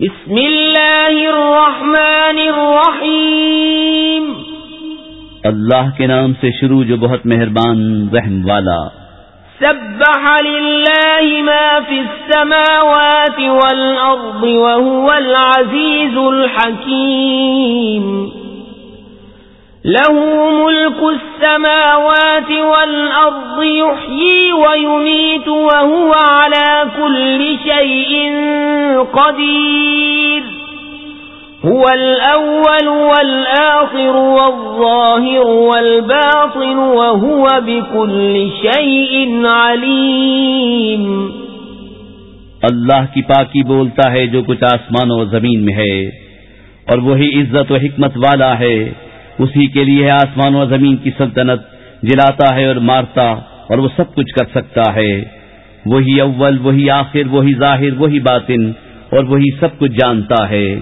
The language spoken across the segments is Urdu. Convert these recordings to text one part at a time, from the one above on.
بسم اللہ الرحمن الرحیم۔ اللہ کے نام سے شروع جو بہت مہربان رحم والا۔ سبح للہ ما فی السماوات والارض وهو العزیز الحکیم۔ له ملك السماوات والأرض يحيي ويميت وهو على كل شيء قدير. هو الأول والآخر والظاهر والباطن وهو بكل شيء عليم. اللہ کی پاکی بولتا ہے جو کچھ آسمان و زمین میں ہے اور وہی عزت و حکمت والا ہے۔ اسی کے لیے آسمان و زمین کی سلطنت، جلاتا ہے اور مارتا، اور وہ سب کچھ کر سکتا ہے۔ وہی اول، وہی آخر، وہی ظاہر، وہی باطن، اور وہی سب کچھ جانتا ہے۔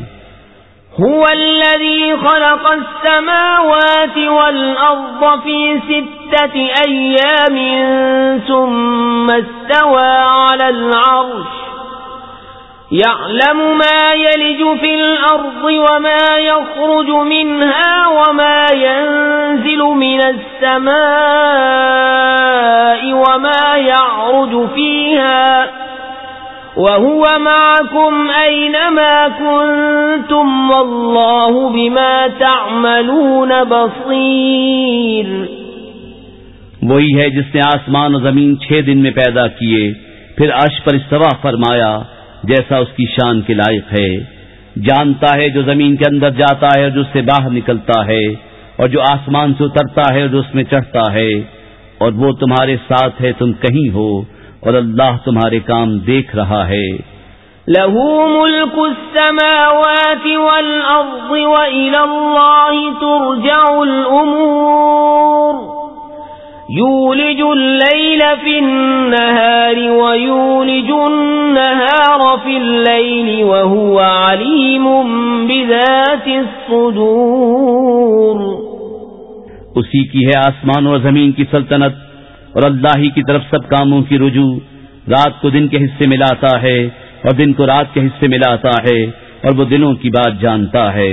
هو الذي خلق السماوات والأرض في ستة أيام ثم استوى على العرش. يعلم ما يلج في الأرض وما يخرج منها وما ينزل من السماء وما يعرج فيها وهو معكم أينما كنتم والله بما تعملون بصير وہی ہے جس نے آسمان و زمین چھ دن میں پیدا کیے، پھر عرش پر استوا فرمایا جیسا اس کی شان کے لائق ہے۔ جانتا ہے جو زمین کے اندر جاتا ہے اور جو اس سے باہر نکلتا ہے، اور جو آسمان سے اترتا ہے اور جو اس میں چڑھتا ہے۔ اور وہ تمہارے ساتھ ہے، تم کہیں ہو، اور اللہ تمہارے کام دیکھ رہا ہے۔ له ملك السماوات والأرض وإلى الله ترجع الأمور۔ يولج الليل في النهار ويولج النهار في الليل وهو عليم بذات الصدور. اسی کی ہے آسمان و زمین کی سلطنت، اور اللہ ہی کی طرف سب کاموں کی رجوع۔ رات کو دن کے حصے ملاتا ہے اور دن کو رات کے حصے ملاتا ہے اور وہ دنوں کی بات جانتا ہے۔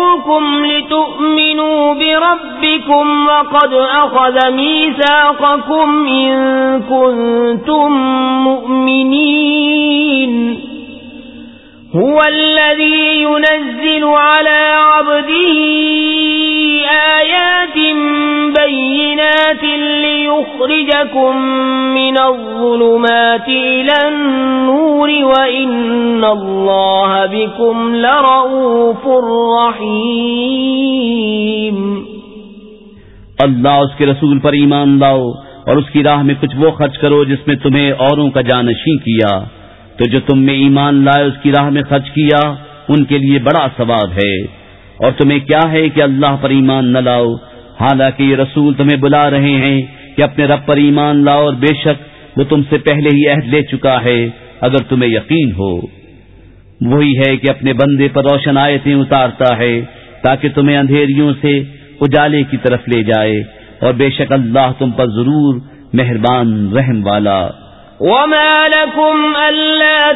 ربكم لتؤمنوا بربكم وقد أخذ ميساقكم إن كنتم مؤمنين. هو الذي ينزل على عبده آيات بينات ليخرجكم من الظلمات إلى النور وإن الله بكم لرؤوف رحيم اللہ اس کے رسول پر ایمان لاؤ اور اس کی راہ میں کچھ وہ خرچ کرو جس میں تمہیں اوروں کا جانشی کیا۔ تو جو تم میں ایمان لائے، اس کی راہ میں خرچ کیا، ان کے لیے بڑا ثواب ہے۔ اور تمہیں کیا ہے کہ اللہ پر ایمان نہ لاؤ؟ حالانکہ یہ رسول تمہیں بلا رہے ہیں کہ اپنے رب پر ایمان لاؤ اور بے شک وہ تم سے پہلے ہی عہد لے چکا ہے، اگر تمہیں یقین ہو۔ وہی ہے کہ اپنے بندے پر روشن آیتیں اتارتا ہے، تاکہ تمہیں اندھیریوں سے اجالے کی طرف لے جائے۔ اور بے شک اللہ تم پر ضرور مہربان رحم والا۔ وما لكم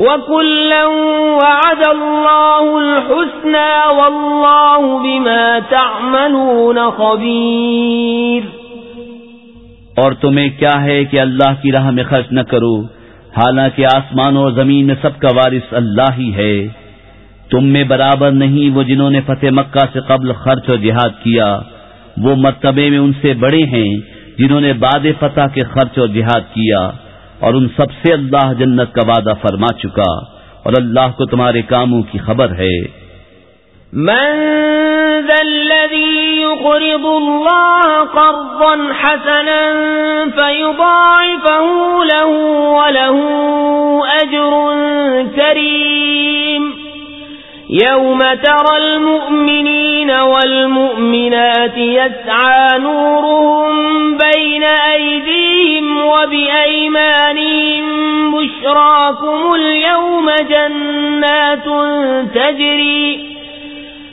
وكلا وعد الله الحسنى والله بما تعملون خبير اور تمہیں کیا ہے کہ اللہ کی راہ میں خرچ نہ کرو؟ حالانکہ آسمان اور زمین میں سب کا وارث اللہ ہی ہے۔ تم میں برابر نہیں وہ جنہوں نے فتح مکہ سے قبل خرچ اور جہاد کیا۔ وہ مرتبے میں ان سے بڑے ہیں جنہوں نے باد فتح کے خرچ اور جہاد کیا۔ اور ان سب سے اللہ جنت کا وعدہ فرما چکا اور اللہ کو تمہارے کاموں کی خبر ہے۔ من ذا الذي يقرض الله قرضا حسنا فيضاعفه له وله أجر كريم. يوم ترى المؤمنين والمؤمنات يسعى نورهم بين أيديهم وبأيمانهم بشراكم اليوم جنات تجري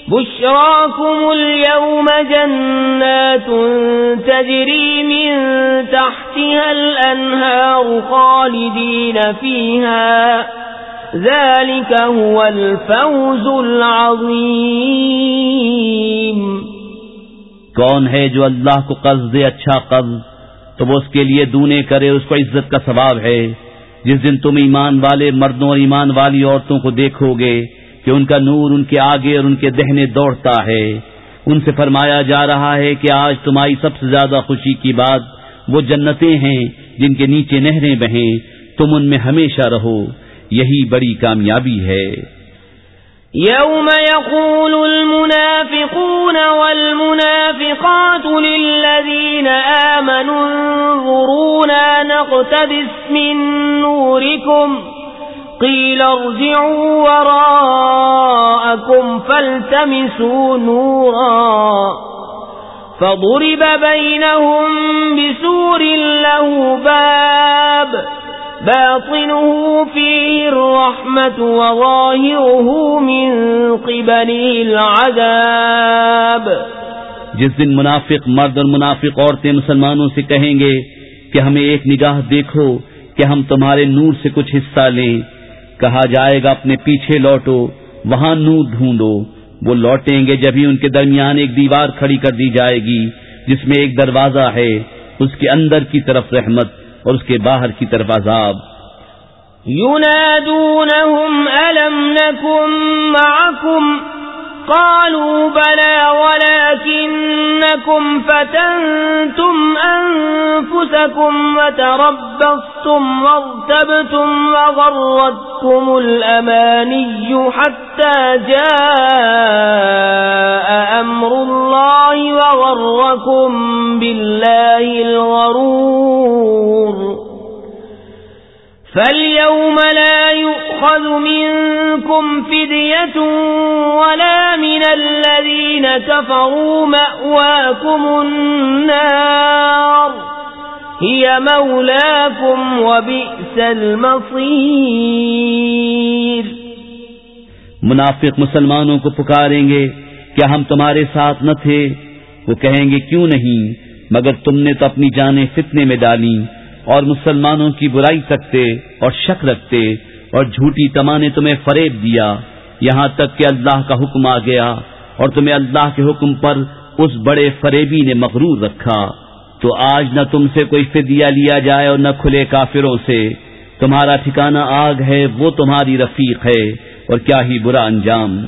بشراكم اليوم جنات تجري من تحتها الأنهار خالدين فيها ذلك هو الفوز العظيم۔ کون ہے جو اللہ کو قرض دے اچھا قرض، تو وہ اس کے لیے دونے کرے، اس کو عزت کا ثواب ہے۔ جس دن تم ایمان والے مردوں اور ایمان والی عورتوں کو دیکھو گے کہ ان کا نور ان کے آگے اور ان کے دہنے دوڑتا ہے۔ ان سے فرمایا جا رہا ہے کہ آج تمہاری سب سے زیادہ خوشی کی بات وہ جنتیں ہیں جن کے نیچے نہریں بہیں۔ تم ان میں ہمیشہ رہو۔ یہی بڑی کامیابی ہے۔ يوم يقول المنافقون والمنافقات للذين آمنوا انظرونا نقتبس من نوركم قيل ارجعوا وراءكم فالتمسوا نورا فضرب بينهم بسور له باب باطنه فيه الرحمة وظاهره من قبله العذاب. جس دن منافق مرد اور منافق عورتیں مسلمانوں سے کہیں گے کہ ہمیں ایک نگاہ دیکھو کہ ہم تمہارے نور سے کچھ حصہ لیں۔ کہا جائے گا اپنے پیچھے لوٹو، وہاں نور ڈھونڈو۔ وہ لوٹیں گے جبھی ان کے درمیان ایک دیوار کھڑی کر دی جائے گی، جس میں ایک دروازہ ہے، اس کے اندر کی طرف رحمت۔ اور اس کے باہر کی طرف عذاب۔ ينادونهم، ألم نكن معكم؟ قالوا بلى ولكنكم فتنتم أنفسكم وتربصتم وارتبتم وغرتكم الأماني حتى جاء أمر الله وغركم بالله الغرور فاليوم لا يؤخذ منكم فدية ولا من الذين كفروا مأواكم النار هي مولاكم وبئس المصير منافق مسلمانوں کو پکاریں گے کیا ہم تمہارے ساتھ نہ تھے وہ کہیں گے، کیوں نہیں؟ مگر تم نے تو اپنی جانیں فتنے میں ڈالی اور مسلمانوں کی برائی کرتے اور شک رکھتے اور جھوٹی تما نے تمہیں فریب دیا۔ یہاں تک کہ اللہ کا حکم آ گیا اور تمہیں اللہ کے حکم پر اس بڑے فریبی نے مغرور رکھا۔ تو آج نہ تم سے کوئی فدیہ لیا جائے اور نہ کھلے کافروں سے۔ تمہارا ٹھکانہ آگ ہے، وہ تمہاری رفیق ہے اور کیا ہی برا انجام۔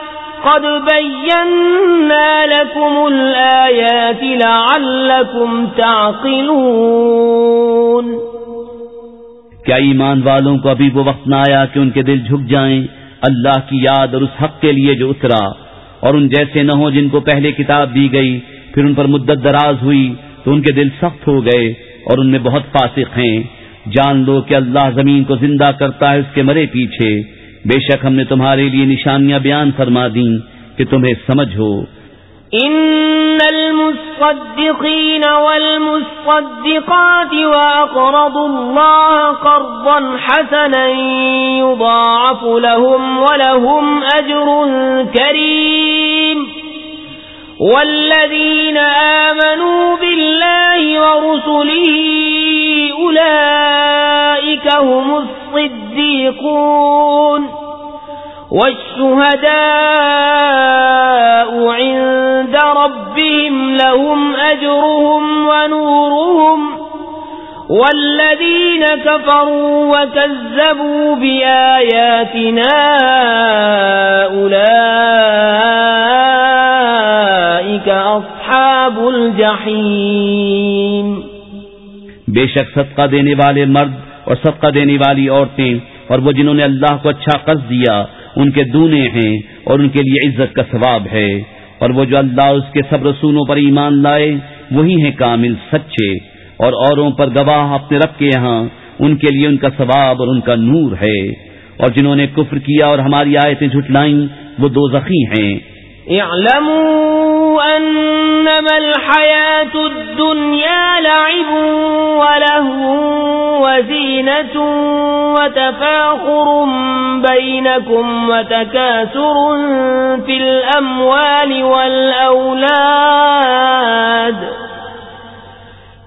قد بينا لكم الآيات لعلكم تعقلون کیا ایمان والوں کو ابھی وہ وقت نہ آیا کہ ان کے دل جھک جائیں؟ اللہ کی یاد اور اس حق کے لیے جو اترا۔ اور ان جیسے نہ ہو جن کو پہلے کتاب دی گئی، پھر ان پر مدت دراز ہوئی تو ان کے دل سخت ہو گئے اور ان میں بہت فاسق ہیں۔ جان لو کہ اللہ زمین کو زندہ کرتا ہے اس کے مرے پیچھے۔ بے شک ہم نے تمہارے لیے نشانیاں بیان فرما دیں کہ تمہیں سمجھ ہو۔ إن المصدقين والمصدقات وأقرضوا الله قرضا حسنا يضاعف لهم ولهم أجر كريم. والذين آمنوا بالله ورسله أولئك هم الصديقون والشهداء عند ربهم لهم أجرهم ونورهم والذين كفروا وكذبوا بآياتنا أولئك أصحاب الجحيم بے شک صدقہ دینے والے مرد اور صدقہ دینے والی عورتیں اور وہ جنہوں نے اللہ کو اچھا قرض دیا، ان کے دونے ہیں اور ان کے لیے عزت کا ثواب ہے۔ اور وہ جو اللہ اس کے سب رسولوں پر ایمان لائے، وہی ہیں کامل سچے۔ اور اوروں پر گواہ اپنے رب کے یہاں، ان کے لیے ان کا ثواب اور ان کا نور ہے۔ اور جنہوں نے کفر کیا اور ہماری آیتیں جھٹلائیں، وہ دو زخی ہیں۔ اعلموا انما الحياة الدنيا لعب وله وزينة وتفاخر بينكم وتكاثر في الأموال والأولاد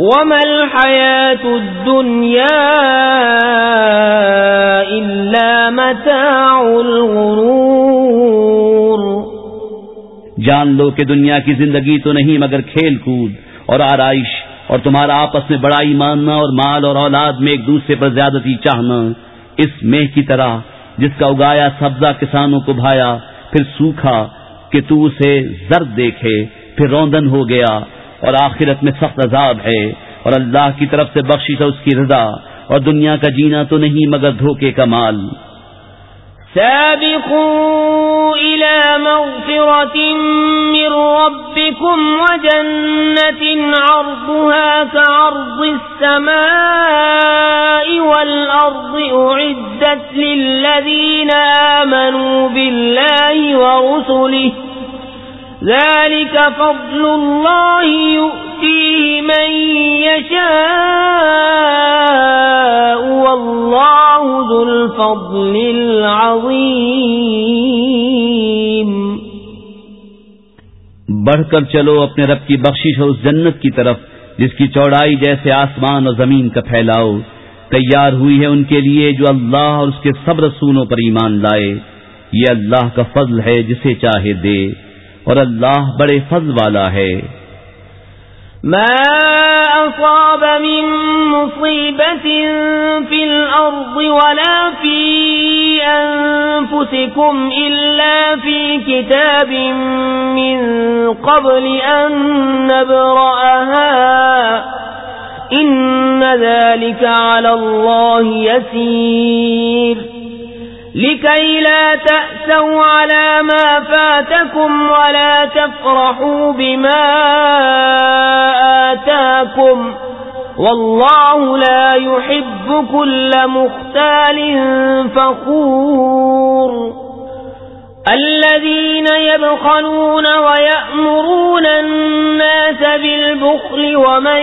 وما الحياة الدنيا إلا متاع الغرور جان لو کہ دنیا کی زندگی تو نہیں مگر کھیل کود اور آرائش اور تمہارا آپس میں بڑائی ماننا اور مال اور اولاد میں ایک دوسرے پر زیادتی چاہنا، اس مہ کی طرح جس کا اگایا سبزہ کسانوں کو بھایا، پھر سوکھا کہ تو اسے زرد دیکھے، پھر روندن ہو گیا اور آخرت میں سخت عذاب ہے اور اللہ کی طرف سے بخشش ہے اس کی رضا اور دنیا کا جینا تو نہیں مگر دھوکے کا مال۔ سابقوا إلى مغفرة من ربكم وجنة عرضها كعرض السماء والأرض أعدت للذين آمنوا بالله ورسله ذلك فضل الله يؤتيه من يشاء والله ذو الفضل العظيم بڑھ کر چلو اپنے رب کی بخشش ہو اس جنت کی طرف، جس کی چوڑائی جیسے آسمان اور زمین کا پھیلاؤ۔ تیار ہوئی ہے ان کے لیے جو اللہ اور اس کے سب رسولوں پر ایمان لائے۔ یہ اللہ کا فضل ہے جسے چاہے دے۔ اور اللہ بڑے فضل والا ہے۔ ما أصاب من مصيبة في الأرض ولا في أنفسكم إلا في كتاب من قبل أن نبرأها إن ذلك على الله يسير لكي لا تأسوا على ما فاتكم ولا تفرحوا بما آتاكم والله لا يحب كل مختال فخور الذين يبخلون ويأمرون الناس بالبخل ومن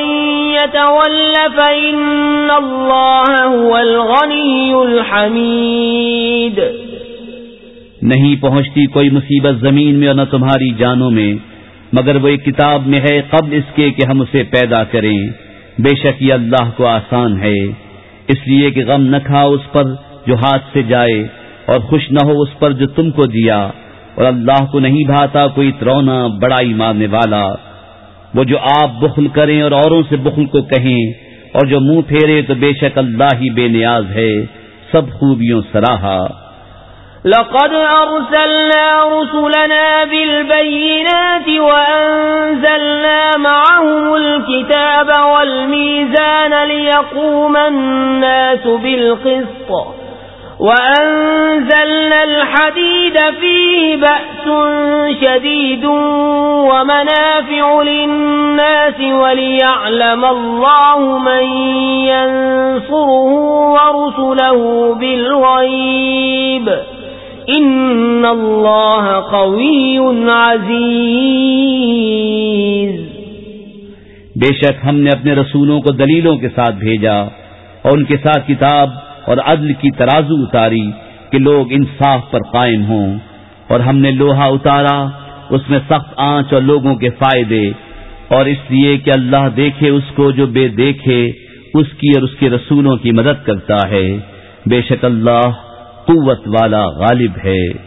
يتول فإن الله هو الغني الحميد. نہیں پہنچتی کوئی مصیبت زمین میں اور نہ تمہاری جانوں میں، مگر وہ ایک کتاب میں ہے، قبل اس کے کہ ہم اسے پیدا کریں۔ بے شک یہ اللہ کو آسان ہے، اس لیے کہ غم نہ کھاؤ اس پر جو ہاتھ سے جائے۔ اور خوش نہ ہو اس پر جو تم کو دیا اور اللہ کو نہیں بھاتا کوئی ترونا بڑائی مارنے والا۔ وہ جو آپ بخل کریں اور اوروں سے بخل کو کہیں اور جو منہ پھیرے تو بے شک اللہ ہی بے نیاز ہے۔ سب خوبیوں سراہا۔ لقد أرسلنا رسلنا بالبينات وأنزلنا معهم الكتاب والميزان ليقوم الناس بالقسط۔ وأنزلنا الحديد فيه بأس شديد ومنافع للناس وليعلم الله من ينصره ورسله بالغيب إن الله قوي عزيز بے شک ہم نے اپنے رسولوں کو دلیلوں کے ساتھ بھیجا اور ان کے ساتھ کتاب اور عدل کی ترازو اتاری کہ لوگ انصاف پر قائم ہوں۔ اور ہم نے لوہا اتارا، اس میں سخت آنچ اور لوگوں کے فائدے۔ اور اس لیے کہ اللہ دیکھے اس کو جو بے دیکھے، اس کی اور اس کے رسولوں کی مدد کرتا ہے۔ بے شک اللہ قوت والا غالب ہے۔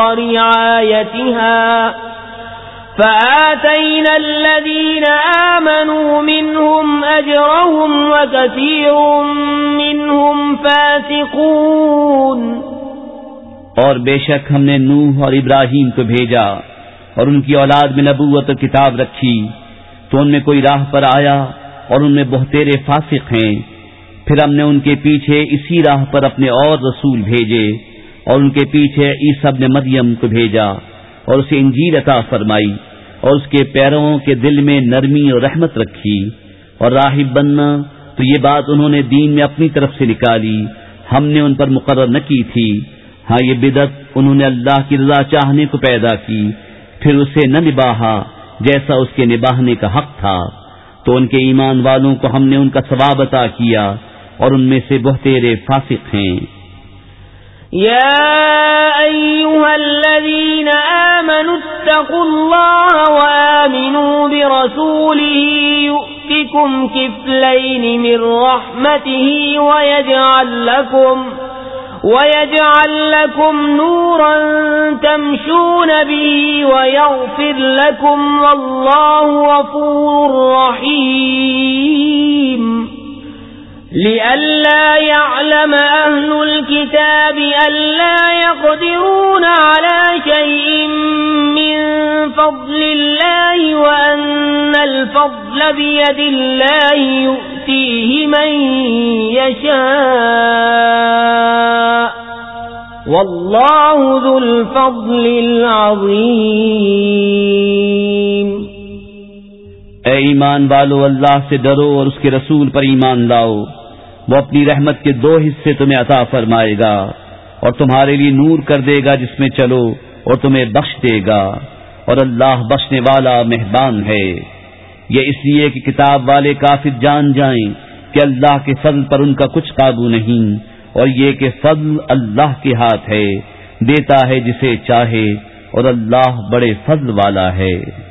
رعايتها فآتينا الذين آمنوا منهم أجرهم وكثير منهم فاسقون اور بے شک ہم نے نوح اور ابراہیم کو بھیجا اور ان کی اولاد میں نبوت و کتاب رکھی تو ان میں کوئی راہ پر آیا اور ان میں بہتےرے فاسق ہیں پھر ہم نے ان کے پیچھے اسی راہ پر اپنے اور رسول بھیجے اور ان کے پیچھے عیسب نے مریم کو بھیجا اور اسے انجیل عطا فرمائی اور اس کے پیروں کے دل میں نرمی اور رحمت رکھی اور راہب بننا تو یہ بات انہوں نے دین میں اپنی طرف سے نکالی۔ ہم نے ان پر مقرر نہ کی تھی۔ ہاں یہ بدت انہوں نے اللہ کی رضا چاہنے کو پیدا کی۔ پھر اسے نہ نباہا جیسا اس کے نباہنے کا حق تھا۔ تو ان کے ایمان والوں کو ہم نے ان کا ثواب عطا کیا اور ان میں سے بہتےرے فاسق ہیں۔ يا أيها الذين آمنوا اتقوا الله وآمنوا برسوله يؤتكم كفلين من رحمته ويجعل لكم ويجعل لكم نورا تمشون به ويغفر لكم والله غفور رحيم لئلا يعلم أهل الكتاب ألا يقدرون على شيء من فضل الله وأن الفضل بيد الله يؤتيه من يشاء والله ذو الفضل العظيم اے ایمان والو، اللہ سے ڈرو اور اس کے رسول پر ایمان لاؤ۔ وہ اپنی رحمت کے دو حصے تمہیں عطا فرمائے گا اور تمہارے لیے نور کر دے گا جس میں چلو اور تمہیں بخش دے گا اور اللہ بخشنے والا مہربان ہے۔ یہ اس لیے کہ کتاب والے کافر جان جائیں کہ اللہ کے فضل پر ان کا کچھ قابو نہیں اور یہ کہ فضل اللہ کے ہاتھ ہے، دیتا ہے جسے چاہے اور اللہ بڑے فضل والا ہے۔